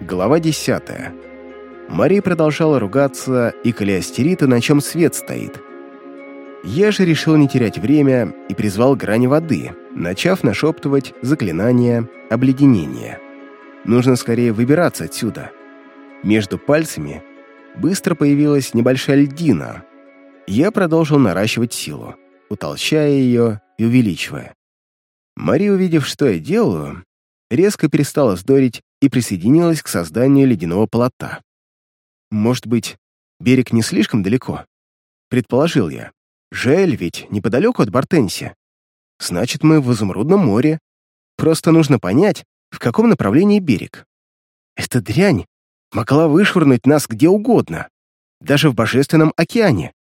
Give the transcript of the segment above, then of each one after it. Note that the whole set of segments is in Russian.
Глава 10. Мария продолжала ругаться и калиастерита, на чем свет стоит. Я же решил не терять время и призвал грани воды, начав нашептывать заклинание обледенения. Нужно скорее выбираться отсюда. Между пальцами быстро появилась небольшая льдина. Я продолжил наращивать силу, утолщая ее и увеличивая. Мария, увидев, что я делаю, резко перестала вздорить и присоединилась к созданию ледяного полота. «Может быть, берег не слишком далеко?» — предположил я. «Жель ведь неподалеку от Бартенси. Значит, мы в Изумрудном море. Просто нужно понять, в каком направлении берег. Эта дрянь могла вышвырнуть нас где угодно, даже в Божественном океане.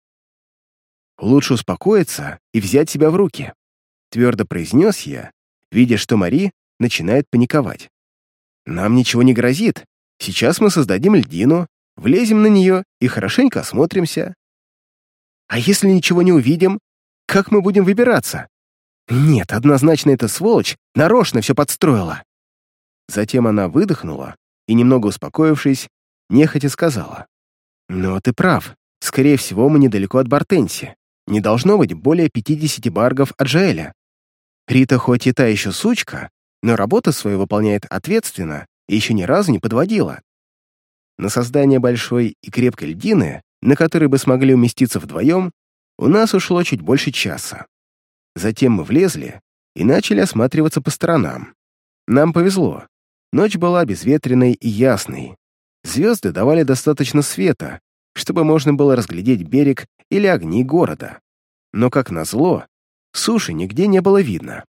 Лучше успокоиться и взять себя в руки», — твердо произнес я, видя, что Мари начинает паниковать. Нам ничего не грозит. Сейчас мы создадим льдину, влезем на нее и хорошенько осмотримся. А если ничего не увидим, как мы будем выбираться? Нет, однозначно эта сволочь нарочно все подстроила. Затем она выдохнула и, немного успокоившись, нехотя сказала. «Но ты прав. Скорее всего, мы недалеко от Бартенси. Не должно быть более 50 баргов от Жаэля. Рита хоть и та еще сучка, но работу свою выполняет ответственно и еще ни разу не подводила. На создание большой и крепкой льдины, на которой бы смогли уместиться вдвоем, у нас ушло чуть больше часа. Затем мы влезли и начали осматриваться по сторонам. Нам повезло. Ночь была безветренной и ясной. Звезды давали достаточно света, чтобы можно было разглядеть берег или огни города. Но, как назло, суши нигде не было видно.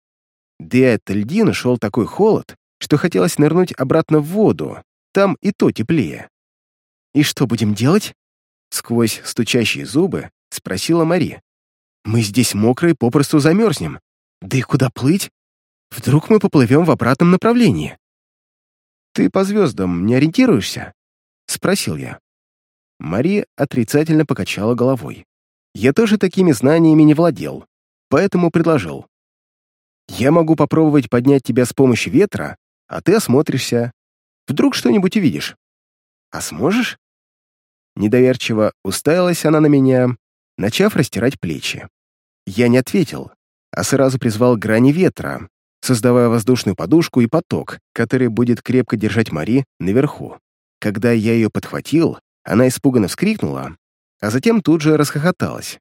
Да и от льдины шел такой холод, что хотелось нырнуть обратно в воду, там и то теплее. «И что будем делать?» Сквозь стучащие зубы спросила Мари. «Мы здесь мокрые, попросту замерзнем. Да и куда плыть? Вдруг мы поплывем в обратном направлении?» «Ты по звездам не ориентируешься?» Спросил я. Мари отрицательно покачала головой. Я тоже такими знаниями не владел, поэтому предложил. Я могу попробовать поднять тебя с помощью ветра, а ты осмотришься. Вдруг что-нибудь увидишь. А сможешь?» Недоверчиво уставилась она на меня, начав растирать плечи. Я не ответил, а сразу призвал грани ветра, создавая воздушную подушку и поток, который будет крепко держать Мари наверху. Когда я ее подхватил, она испуганно вскрикнула, а затем тут же расхохоталась.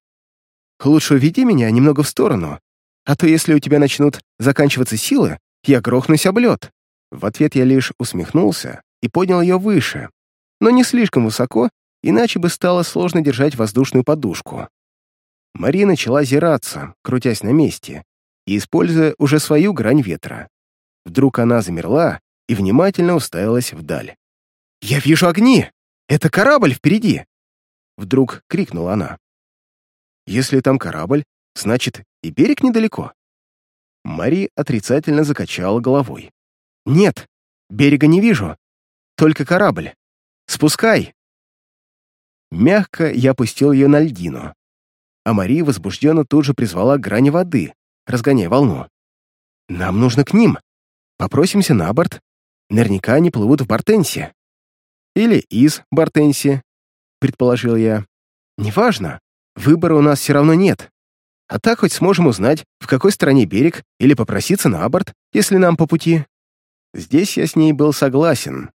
«Лучше уведи меня немного в сторону, а то если у тебя начнут заканчиваться силы, я грохнусь об лед». В ответ я лишь усмехнулся и поднял ее выше, но не слишком высоко, иначе бы стало сложно держать воздушную подушку. Мария начала зираться, крутясь на месте, и используя уже свою грань ветра. Вдруг она замерла и внимательно уставилась вдаль. «Я вижу огни! Это корабль впереди!» Вдруг крикнула она. «Если там корабль, Значит, и берег недалеко. Мари отрицательно закачала головой. «Нет, берега не вижу. Только корабль. Спускай!» Мягко я опустил ее на льдину, а Мари возбужденно тут же призвала грани воды, разгоняя волну. «Нам нужно к ним. Попросимся на борт. Наверняка они плывут в Бартенсе. Или из Бартенси», — предположил я. «Неважно. Выбора у нас все равно нет. А так хоть сможем узнать, в какой стороне берег, или попроситься на борт, если нам по пути. Здесь я с ней был согласен,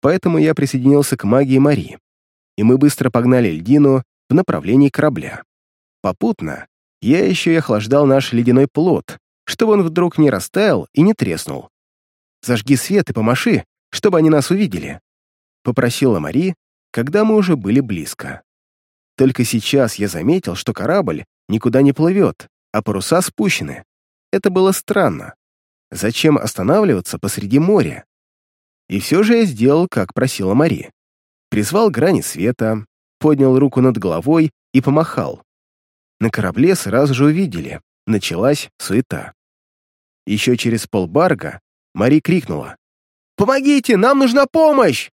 поэтому я присоединился к магии Мари, и мы быстро погнали льдину в направлении корабля. Попутно я еще и охлаждал наш ледяной плод, чтобы он вдруг не растаял и не треснул. «Зажги свет и помаши, чтобы они нас увидели», — попросила Мари, когда мы уже были близко. Только сейчас я заметил, что корабль никуда не плывет, а паруса спущены. Это было странно. Зачем останавливаться посреди моря? И все же я сделал, как просила Мари. Призвал грани света, поднял руку над головой и помахал. На корабле сразу же увидели. Началась суета. Еще через полбарга Мари крикнула. «Помогите! Нам нужна помощь!»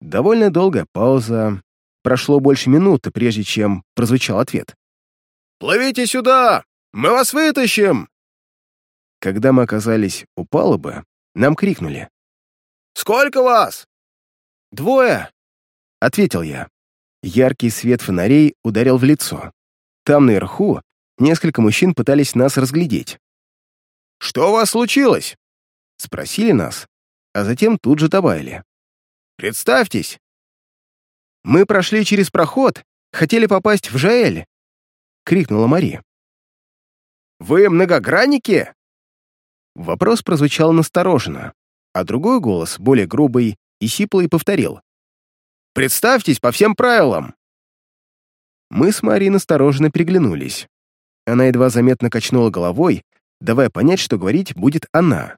Довольно долгая пауза. Прошло больше минуты, прежде чем прозвучал ответ. «Плывите сюда! Мы вас вытащим!» Когда мы оказались у палубы, нам крикнули. «Сколько вас? «Двое!» — ответил я. Яркий свет фонарей ударил в лицо. Там, наверху, несколько мужчин пытались нас разглядеть. «Что у вас случилось?» — спросили нас, а затем тут же добавили. «Представьтесь!» «Мы прошли через проход, хотели попасть в Жаэль!» — крикнула Мари. «Вы многогранники?» Вопрос прозвучал настороженно, а другой голос, более грубый и сиплый, повторил. «Представьтесь по всем правилам!» Мы с Марией настороженно переглянулись. Она едва заметно качнула головой, давая понять, что говорить будет она.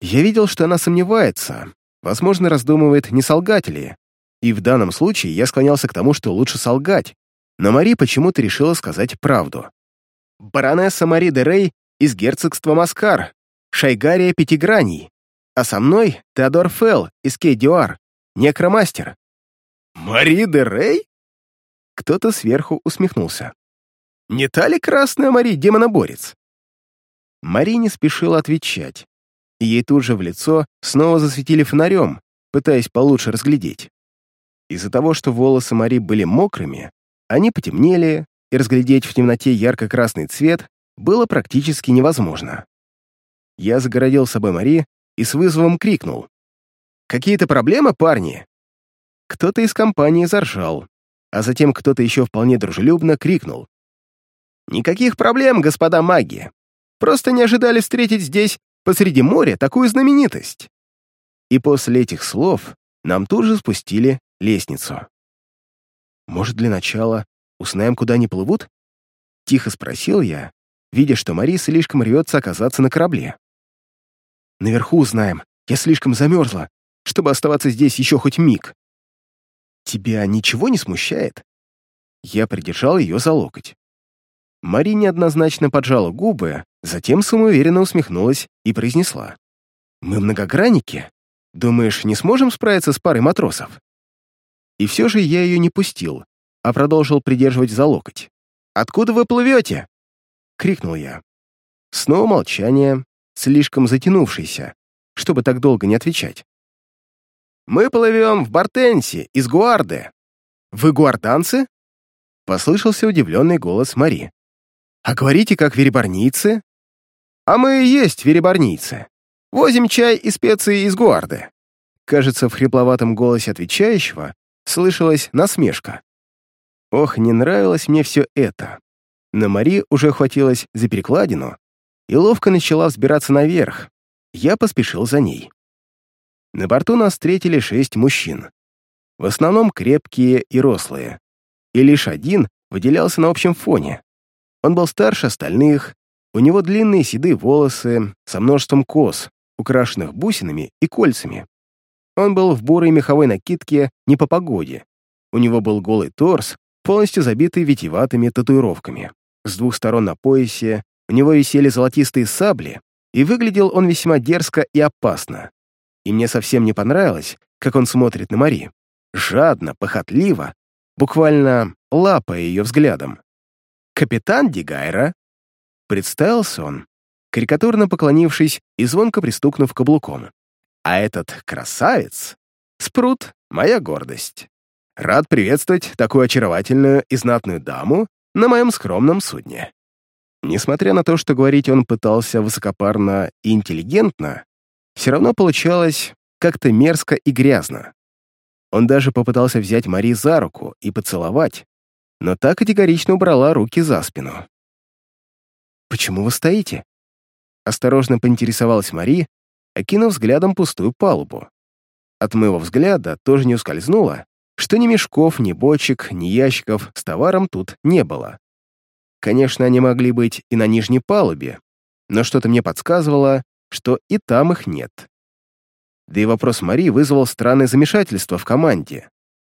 Я видел, что она сомневается, возможно, раздумывает, не солгать ли, и в данном случае я склонялся к тому, что лучше солгать, но Мари почему-то решила сказать правду. «Баронесса Мари де Рей из герцогства Маскар, Шайгария Пятиграний, а со мной Теодор Фелл из Кейдюар, некромастер». «Мари де Рей?» Кто-то сверху усмехнулся. «Не та ли красная Мари, демоноборец?» Мари не спешила отвечать, ей тут же в лицо снова засветили фонарем, пытаясь получше разглядеть. Из-за того, что волосы Мари были мокрыми, они потемнели, и разглядеть в темноте ярко-красный цвет было практически невозможно. Я загородил собой Мари и с вызовом крикнул. «Какие-то проблемы, парни?» Кто-то из компании заржал, а затем кто-то еще вполне дружелюбно крикнул. «Никаких проблем, господа маги! Просто не ожидали встретить здесь, посреди моря, такую знаменитость!» И после этих слов нам тут же спустили лестницу. «Может, для начала узнаем, куда они плывут?» Тихо спросил я, видя, что Мари слишком рвется оказаться на корабле. «Наверху узнаем. Я слишком замерзла, чтобы оставаться здесь еще хоть миг». «Тебя ничего не смущает?» Я придержал ее за локоть. Мари неоднозначно поджала губы, затем самоуверенно усмехнулась и произнесла. «Мы многогранники. Думаешь, не сможем справиться с парой матросов?» И все же я ее не пустил, а продолжил придерживать за локоть. «Откуда вы плывете?» — крикнул я. Снова молчание, слишком затянувшееся, чтобы так долго не отвечать. «Мы плывем в Бартенсе, из Гуарды». «Вы гуарданцы?» — послышался удивленный голос Мари. «А говорите, как веребарнийцы?» «А мы и есть веребарнийцы. Возим чай и специи из Гуарды». Кажется, в хрипловатом голосе отвечающего слышалась насмешка. Ох, не нравилось мне все это. Но Мари уже хватилась за перекладину и ловко начала взбираться наверх. Я поспешил за ней. На борту нас встретили шесть мужчин. В основном крепкие и рослые. И лишь один выделялся на общем фоне. Он был старше остальных, у него длинные седые волосы со множеством кос, украшенных бусинами и кольцами. Он был в бурой меховой накидке не по погоде. У него был голый торс, полностью забитый витиеватыми татуировками. С двух сторон на поясе у него висели золотистые сабли, и выглядел он весьма дерзко и опасно. И мне совсем не понравилось, как он смотрит на Мари. Жадно, похотливо, буквально лапая ее взглядом. «Капитан Дигайра?» Представился он, карикатурно поклонившись и звонко пристукнув каблуком. А этот красавец — Спрут, моя гордость. Рад приветствовать такую очаровательную и знатную даму на моем скромном судне. Несмотря на то, что говорить он пытался высокопарно и интеллигентно, все равно получалось как-то мерзко и грязно. Он даже попытался взять Мари за руку и поцеловать, но так категорично убрала руки за спину. «Почему вы стоите?» Осторожно поинтересовалась Мари, окинув взглядом пустую палубу. От моего взгляда тоже не ускользнуло, что ни мешков, ни бочек, ни ящиков с товаром тут не было. Конечно, они могли быть и на нижней палубе, но что-то мне подсказывало, что и там их нет. Да и вопрос Мари вызвал странное замешательство в команде,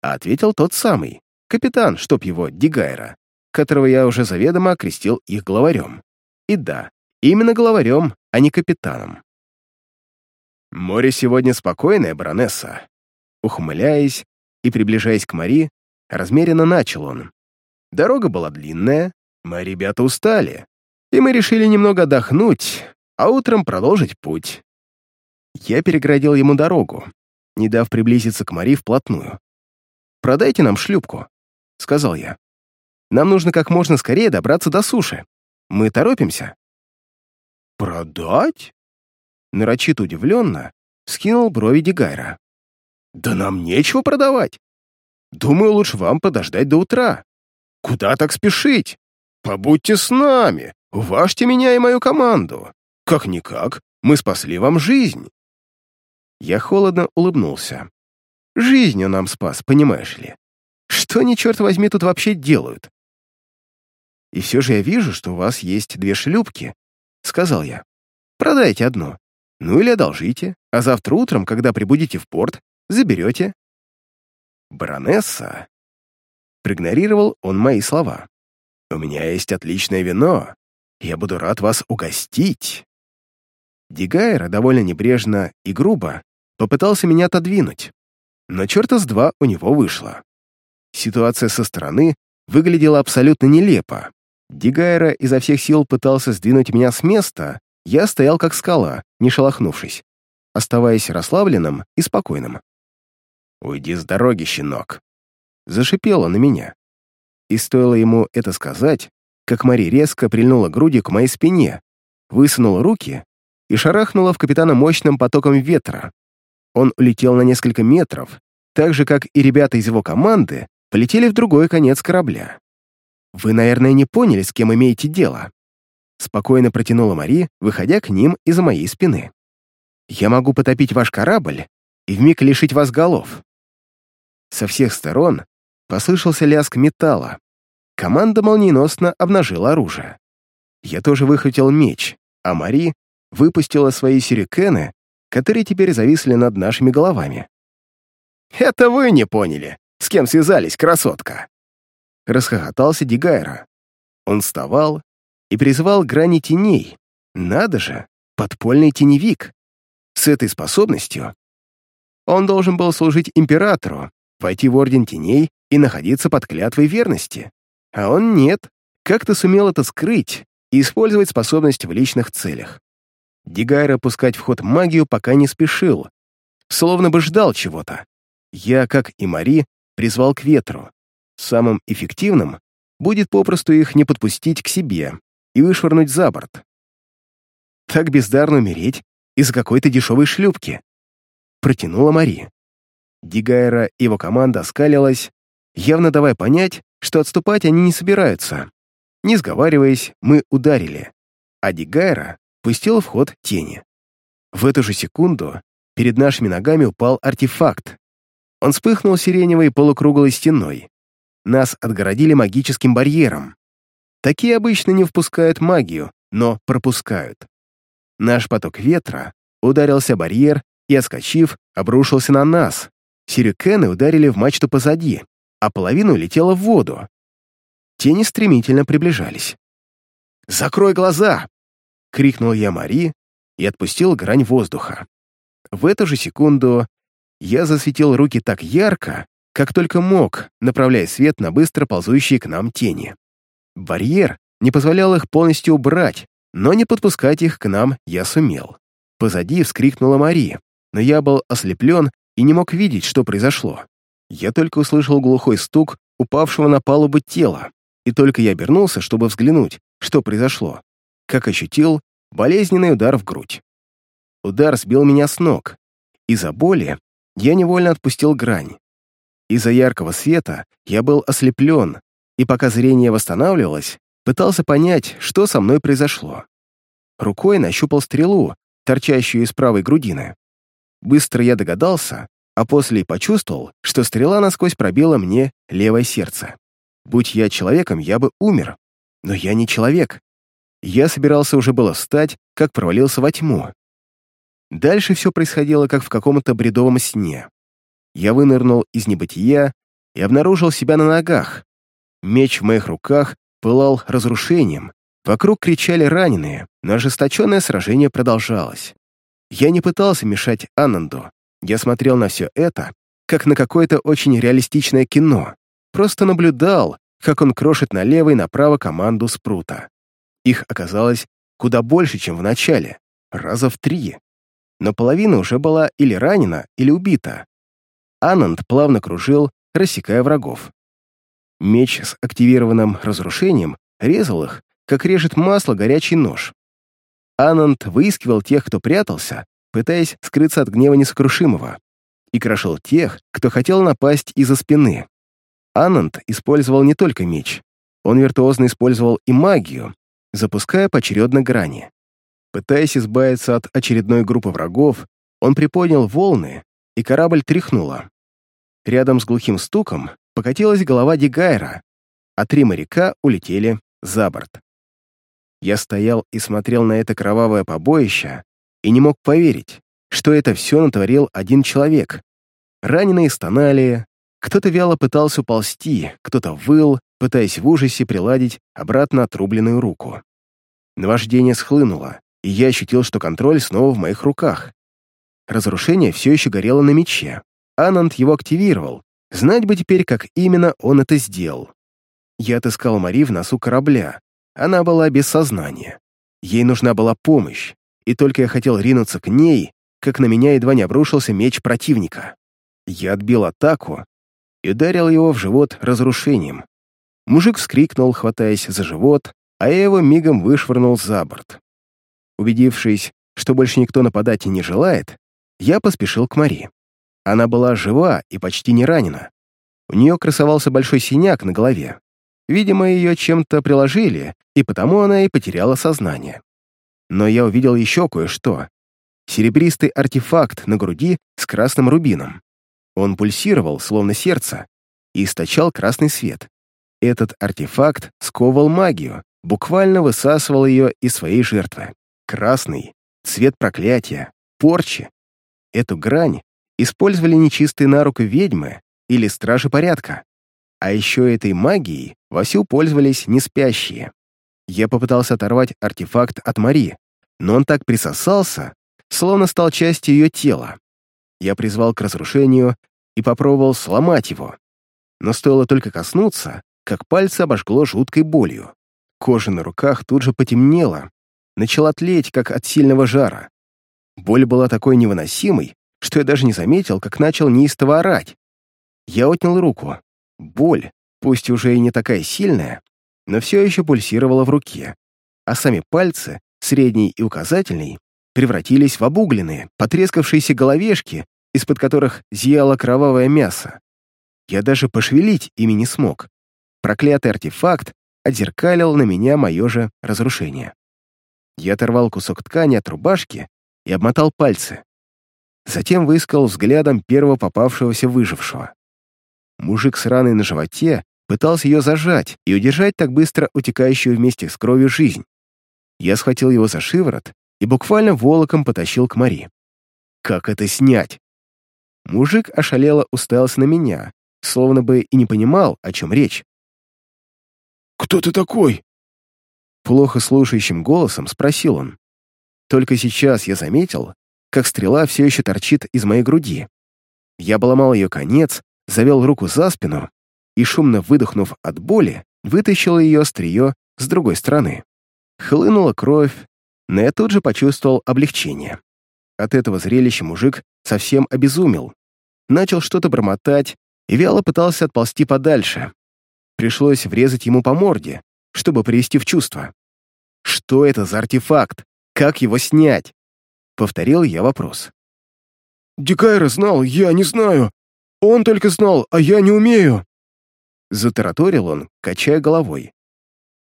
а ответил тот самый, капитан, чтоб его, Дигайра, которого я уже заведомо окрестил их главарем. И да, именно главарем, а не капитаном. «Море сегодня спокойное, баронесса». Ухмыляясь и приближаясь к Мари, размеренно начал он. Дорога была длинная, мы, ребята, устали, и мы решили немного отдохнуть, а утром продолжить путь. Я переградил ему дорогу, не дав приблизиться к Мари вплотную. «Продайте нам шлюпку», — сказал я. «Нам нужно как можно скорее добраться до суши. Мы торопимся». «Продать?» Нарочито удивленно скинул брови Дигайра. «Да нам нечего продавать. Думаю, лучше вам подождать до утра. Куда так спешить? Побудьте с нами, уважьте меня и мою команду. Как-никак, мы спасли вам жизнь». Я холодно улыбнулся. Жизнь он нам спас, понимаешь ли. Что они, черт возьми, тут вообще делают? И все же я вижу, что у вас есть две шлюпки, — сказал я. Продайте одну. Ну или одолжите, а завтра утром, когда прибудете в порт, заберете. Баронесса. Проигнорировал он мои слова. У меня есть отличное вино. Я буду рад вас угостить. Дигайра довольно небрежно и грубо попытался меня отодвинуть, но черта с два у него вышло. Ситуация со стороны выглядела абсолютно нелепо. Дигайра изо всех сил пытался сдвинуть меня с места, я стоял как скала, не шелохнувшись, оставаясь расслабленным и спокойным. «Уйди с дороги, щенок!» Зашипела на меня. И стоило ему это сказать, как Мари резко прильнула грудью к моей спине, высунула руки и шарахнула в капитана мощным потоком ветра. Он улетел на несколько метров, так же, как и ребята из его команды, полетели в другой конец корабля. «Вы, наверное, не поняли, с кем имеете дело», спокойно протянула Мари, выходя к ним из-за моей спины. «Я могу потопить ваш корабль и вмиг лишить вас голов». Со всех сторон послышался лязг металла. Команда молниеносно обнажила оружие. Я тоже выхватил меч, а Мари выпустила свои сюрикены, которые теперь зависли над нашими головами. «Это вы не поняли, с кем связались, красотка!» Расхохотался Дигайра. Он вставал и призывал грани теней. Надо же, подпольный теневик. С этой способностью он должен был служить императору, войти в Орден Теней и находиться под клятвой верности. А он нет, как-то сумел это скрыть и использовать способность в личных целях. Дигайра пускать в ход магию пока не спешил, словно бы ждал чего-то. Я, как и Мари, призвал к ветру. Самым эффективным будет попросту их не подпустить к себе и вышвырнуть за борт. Так бездарно умереть из-за какой-то дешевой шлюпки. Протянула Мари. Дигайра и его команда оскалилась, явно давая понять, что отступать они не собираются. Не сговариваясь, мы ударили, а Дигайра пустил в ход тени. В эту же секунду перед нашими ногами упал артефакт. Он вспыхнул сиреневой полукруглой стеной. Нас отгородили магическим барьером. Такие обычно не впускают магию, но пропускают. Наш поток ветра ударился барьер и, отскочив, обрушился на нас. Сирюкены ударили в мачту позади, а половина улетела в воду. Тени стремительно приближались. «Закрой глаза!» — крикнул я Мари и отпустил грань воздуха. В эту же секунду я засветил руки так ярко, как только мог, направляя свет на быстро ползущие к нам тени. Барьер не позволял их полностью убрать, но не подпускать их к нам я сумел. Позади вскрикнула Мари, но я был ослеплен и не мог видеть, что произошло. Я только услышал глухой стук упавшего на палубу тела, и только я обернулся, чтобы взглянуть, что произошло, как ощутил болезненный удар в грудь. Удар сбил меня с ног. Из-за боли я невольно отпустил грань. Из-за яркого света я был ослеплен, и пока зрение восстанавливалось, пытался понять, что со мной произошло. Рукой нащупал стрелу, торчащую из правой грудины. Быстро я догадался, а после и почувствовал, что стрела насквозь пробила мне левое сердце. Будь я человеком, я бы умер. Но я не человек. Я собирался уже было встать, как провалился во тьму. Дальше все происходило, как в каком-то бредовом сне. Я вынырнул из небытия и обнаружил себя на ногах. Меч в моих руках пылал разрушением, вокруг кричали раненые, но ожесточенное сражение продолжалось. Я не пытался мешать Ананду, я смотрел на все это, как на какое-то очень реалистичное кино, просто наблюдал, как он крошит налево и направо команду Спрута. Их оказалось куда больше, чем в начале, раза в три. но половина уже была или ранена, или убита. Ананд плавно кружил, рассекая врагов. Меч с активированным разрушением резал их, как режет масло горячий нож. Ананд выискивал тех, кто прятался, пытаясь скрыться от гнева несокрушимого, и крошил тех, кто хотел напасть из-за спины. Ананд использовал не только меч, он виртуозно использовал и магию, запуская поочередно грани. Пытаясь избавиться от очередной группы врагов, он приподнял волны, и корабль тряхнуло. Рядом с глухим стуком покатилась голова Дигайра, а три моряка улетели за борт. Я стоял и смотрел на это кровавое побоище и не мог поверить, что это все натворил один человек. Раненые стонали, кто-то вяло пытался уползти, кто-то выл, пытаясь в ужасе приладить обратно отрубленную руку. Наваждение схлынуло, и я ощутил, что контроль снова в моих руках. Разрушение все еще горело на мече. Ананд его активировал. Знать бы теперь, как именно он это сделал. Я отыскал Мари в носу корабля. Она была без сознания. Ей нужна была помощь, и только я хотел ринуться к ней, как на меня едва не обрушился меч противника. Я отбил атаку и ударил его в живот разрушением. Мужик вскрикнул, хватаясь за живот, а я его мигом вышвырнул за борт. Убедившись, что больше никто нападать не желает, я поспешил к Мари. Она была жива и почти не ранена. У нее красовался большой синяк на голове. Видимо, ее чем-то приложили, и потому она и потеряла сознание. Но я увидел еще кое-что. Серебристый артефакт на груди с красным рубином. Он пульсировал, словно сердце, и источал красный свет. Этот артефакт сковывал магию, буквально высасывал ее из своей жертвы. Красный — цвет проклятия, порчи. Эту грань использовали нечистые на руку ведьмы или стражи порядка. А еще этой магией вовсю пользовались неспящие. Я попытался оторвать артефакт от Мари, но он так присосался, словно стал частью ее тела. Я призвал к разрушению и попробовал сломать его. Но стоило только коснуться, как пальцы обожгло жуткой болью. Кожа на руках тут же потемнела, начала тлеть, как от сильного жара. Боль была такой невыносимой, что я даже не заметил, как начал неистово орать. Я отнял руку. Боль, пусть уже и не такая сильная, но все еще пульсировала в руке, а сами пальцы, средний и указательный, превратились в обугленные, потрескавшиеся головешки, из-под которых зияло кровавое мясо. Я даже пошевелить ими не смог. Проклятый артефакт отзеркалил на меня мое же разрушение. Я оторвал кусок ткани от рубашки и обмотал пальцы. Затем выискал взглядом первого попавшегося выжившего. Мужик с раной на животе пытался ее зажать и удержать так быстро утекающую вместе с кровью жизнь. Я схватил его за шиворот и буквально волоком потащил к Мари. «Как это снять?» Мужик ошалело уставился на меня, словно бы и не понимал, о чем речь. «Кто ты такой?» Плохо слушающим голосом спросил он. Только сейчас я заметил, как стрела все еще торчит из моей груди. Я поломал ее конец, завел руку за спину и, шумно выдохнув от боли, вытащил ее острие с другой стороны. Хлынула кровь, но я тут же почувствовал облегчение. От этого зрелища мужик совсем обезумел. Начал что-то бормотать и вяло пытался отползти подальше. Пришлось врезать ему по морде, чтобы привести в чувство. «Что это за артефакт? Как его снять?» Повторил я вопрос. «Дикайра знал, я не знаю. Он только знал, а я не умею!» Затараторил он, качая головой.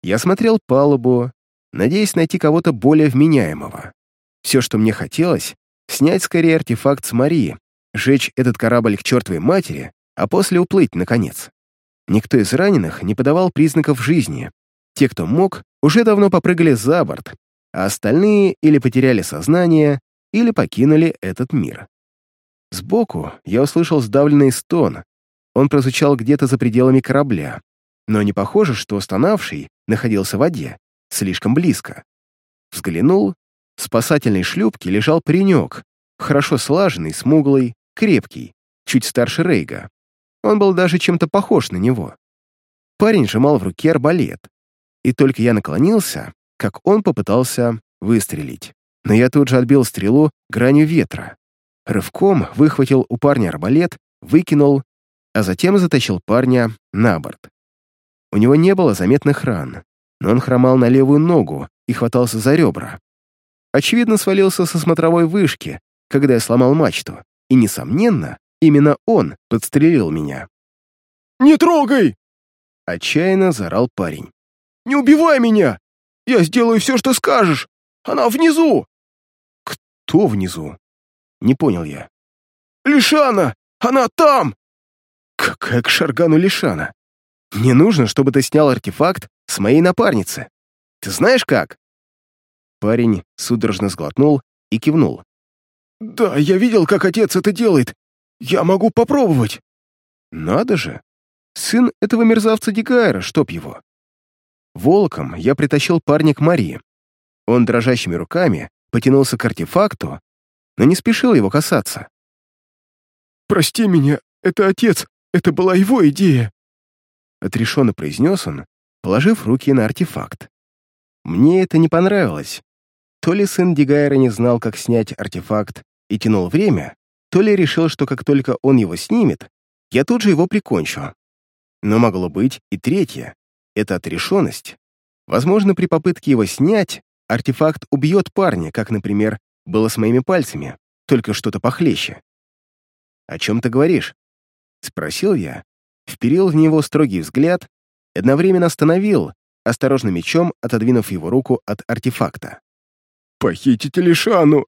Я смотрел палубу, надеясь найти кого-то более вменяемого. Все, что мне хотелось, снять скорее артефакт с Марии, сжечь этот корабль к чертовой матери, а после уплыть, наконец. Никто из раненых не подавал признаков жизни. Те, кто мог, уже давно попрыгали за борт, а остальные или потеряли сознание, или покинули этот мир. Сбоку я услышал сдавленный стон. Он прозвучал где-то за пределами корабля, но не похоже, что стонавший находился в воде, слишком близко. Взглянул, в спасательной шлюпке лежал паренек, хорошо слаженный, смуглый, крепкий, чуть старше Рейга. Он был даже чем-то похож на него. Парень сжимал в руке арбалет, и только я наклонился, как он попытался выстрелить. но я тут же отбил стрелу гранью ветра. Рывком выхватил у парня арбалет, выкинул, а затем затащил парня на борт. У него не было заметных ран, но он хромал на левую ногу и хватался за ребра. Очевидно, свалился со смотровой вышки, когда я сломал мачту, и, несомненно, именно он подстрелил меня. «Не трогай!» — отчаянно заорал парень. «Не убивай меня! Я сделаю все, что скажешь! Она внизу!» «Кто внизу?» Не понял я. «Лишана! Она там!» «Какая к Шаргану Лишана? Мне нужно, чтобы ты снял артефакт с моей напарницы. Ты знаешь как?» Парень судорожно сглотнул и кивнул. «Да, я видел, как отец это делает. Я могу попробовать». «Надо же! Сын этого мерзавца Дикайра, чтоб его!» Волком я притащил парня к Марии. Он дрожащими руками потянулся к артефакту, но не спешил его касаться. «Прости меня, это отец, это была его идея», отрешенно произнес он, положив руки на артефакт. Мне это не понравилось. То ли сын Дигайра не знал, как снять артефакт и тянул время, то ли решил, что как только он его снимет, я тут же его прикончу. Но могло быть и третье — это отрешенность. Возможно, при попытке его снять артефакт убьет парня, как, например, было с моими пальцами, только что-то похлеще. «О чем ты говоришь?» — спросил я, вперил в него строгий взгляд одновременно остановил, осторожно мечом отодвинув его руку от артефакта. «Похитите Лишану!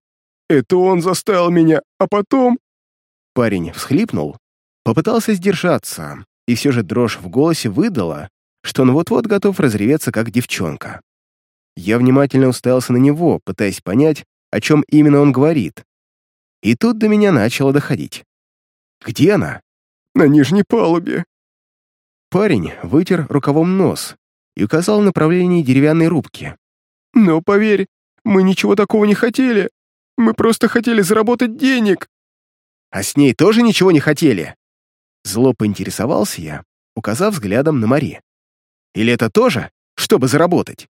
Это он заставил меня, а потом...» Парень всхлипнул, попытался сдержаться, и все же дрожь в голосе выдала, что он вот-вот готов разреветься, как девчонка. Я внимательно уставился на него, пытаясь понять, о чем именно он говорит. И тут до меня начало доходить. «Где она?» «На нижней палубе». Парень вытер рукавом нос и указал в направлении деревянной рубки. «Но поверь, мы ничего такого не хотели. Мы просто хотели заработать денег». «А с ней тоже ничего не хотели?» Зло поинтересовался я, указав взглядом на Мари. «Или это тоже, чтобы заработать?»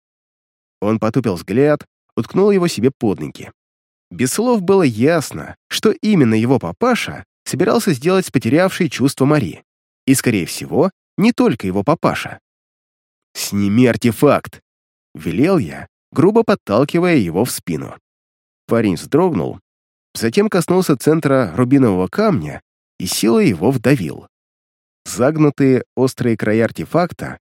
Он потупил взгляд, уткнул его себе под ноги. Без слов было ясно, что именно его папаша собирался сделать с потерявшей чувство Мари. И, скорее всего, не только его папаша. «Сними артефакт!» — велел я, грубо подталкивая его в спину. Парень вздрогнул, затем коснулся центра рубинового камня и силой его вдавил. Загнутые острые края артефакта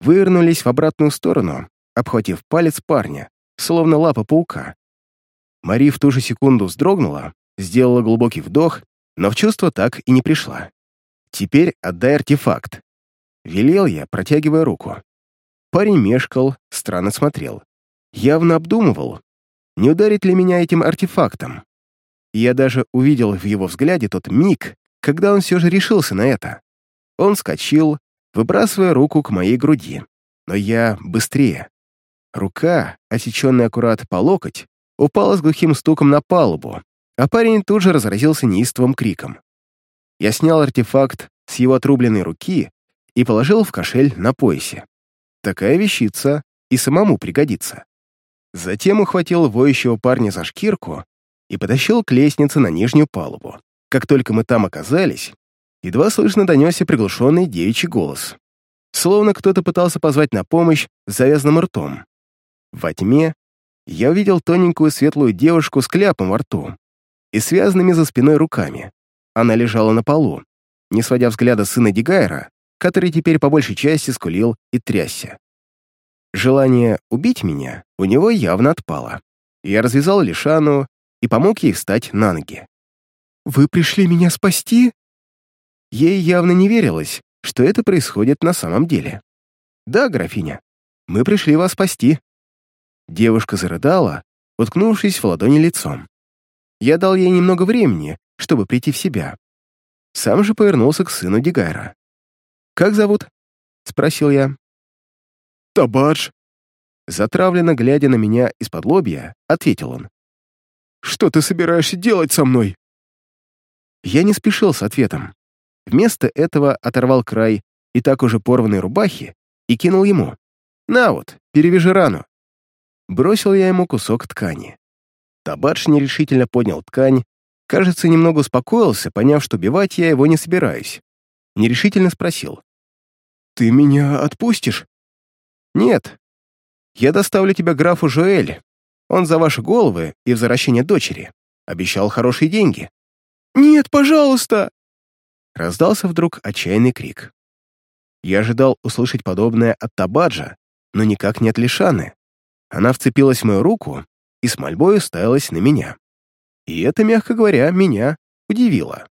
вывернулись в обратную сторону, обхватив палец парня, словно лапа паука. Мари в ту же секунду вздрогнула, сделала глубокий вдох, но в чувство так и не пришла. «Теперь отдай артефакт», — велел я, протягивая руку. Парень мешкал, странно смотрел. Явно обдумывал, не ударить ли меня этим артефактом. Я даже увидел в его взгляде тот миг, когда он все же решился на это. Он скочил, выбрасывая руку к моей груди. Но я быстрее. Рука, осеченная аккурат по локоть, упала с глухим стуком на палубу, а парень тут же разразился неистовым криком. Я снял артефакт с его отрубленной руки и положил в кошель на поясе. Такая вещица и самому пригодится. Затем ухватил воющего парня за шкирку и потащил к лестнице на нижнюю палубу. Как только мы там оказались, едва слышно донесся приглушенный девичий голос. Словно кто-то пытался позвать на помощь с завязанным ртом. Во тьме я увидел тоненькую светлую девушку с кляпом во рту и связанными за спиной руками. Она лежала на полу, не сводя взгляда сына Дигайра, который теперь по большей части скулил и трясся. Желание убить меня у него явно отпало. Я развязал Лишану и помог ей встать на ноги. «Вы пришли меня спасти?» Ей явно не верилось, что это происходит на самом деле. «Да, графиня, мы пришли вас спасти». Девушка зарыдала, уткнувшись в ладони лицом. Я дал ей немного времени, чтобы прийти в себя. Сам же повернулся к сыну Дигайра. «Как зовут?» — спросил я. «Табадж». Затравленно глядя на меня из-под лобья, ответил он. «Что ты собираешься делать со мной?» Я не спешил с ответом. Вместо этого оторвал край и так уже порванной рубахи и кинул ему. «На вот, перевяжи рану». Бросил я ему кусок ткани. Табадж нерешительно поднял ткань, кажется, немного успокоился, поняв, что убивать я его не собираюсь. Нерешительно спросил. «Ты меня отпустишь?» «Нет. Я доставлю тебя графу Жуэль. Он за ваши головы и возвращение дочери. Обещал хорошие деньги». «Нет, пожалуйста!» Раздался вдруг отчаянный крик. Я ожидал услышать подобное от Табаджа, но никак не от Лишаны. Она вцепилась в мою руку и с мольбой уставилась на меня. И это, мягко говоря, меня удивило.